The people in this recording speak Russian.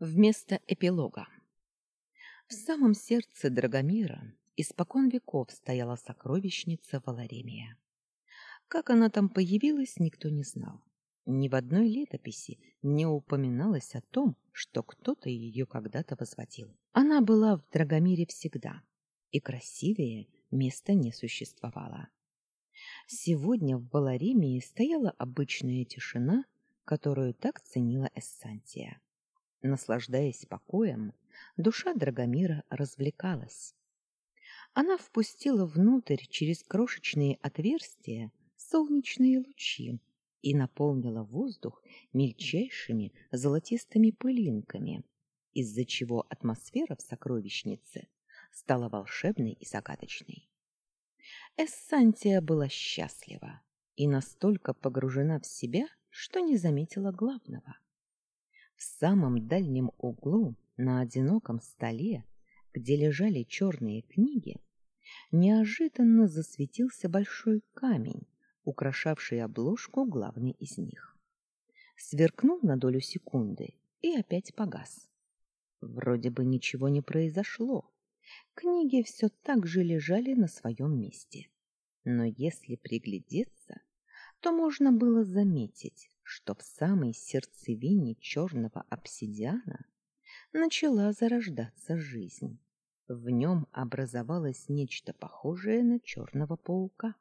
Вместо эпилога. В самом сердце Драгомира испокон веков стояла сокровищница Валаремия. Как она там появилась, никто не знал. Ни в одной летописи не упоминалось о том, что кто-то ее когда-то возводил. Она была в Драгомире всегда, и красивее места не существовало. Сегодня в Валаремии стояла обычная тишина, которую так ценила Эссантия. Наслаждаясь покоем, душа Драгомира развлекалась. Она впустила внутрь через крошечные отверстия солнечные лучи и наполнила воздух мельчайшими золотистыми пылинками, из-за чего атмосфера в сокровищнице стала волшебной и загадочной. Эссантия была счастлива и настолько погружена в себя, что не заметила главного — в самом дальнем углу, на одиноком столе, где лежали черные книги, неожиданно засветился большой камень, украшавший обложку главной из них. Сверкнул на долю секунды и опять погас. Вроде бы ничего не произошло. Книги все так же лежали на своем месте. Но если приглядеться, то можно было заметить, что в самой сердцевине черного обсидиана начала зарождаться жизнь. В нем образовалось нечто похожее на черного паука.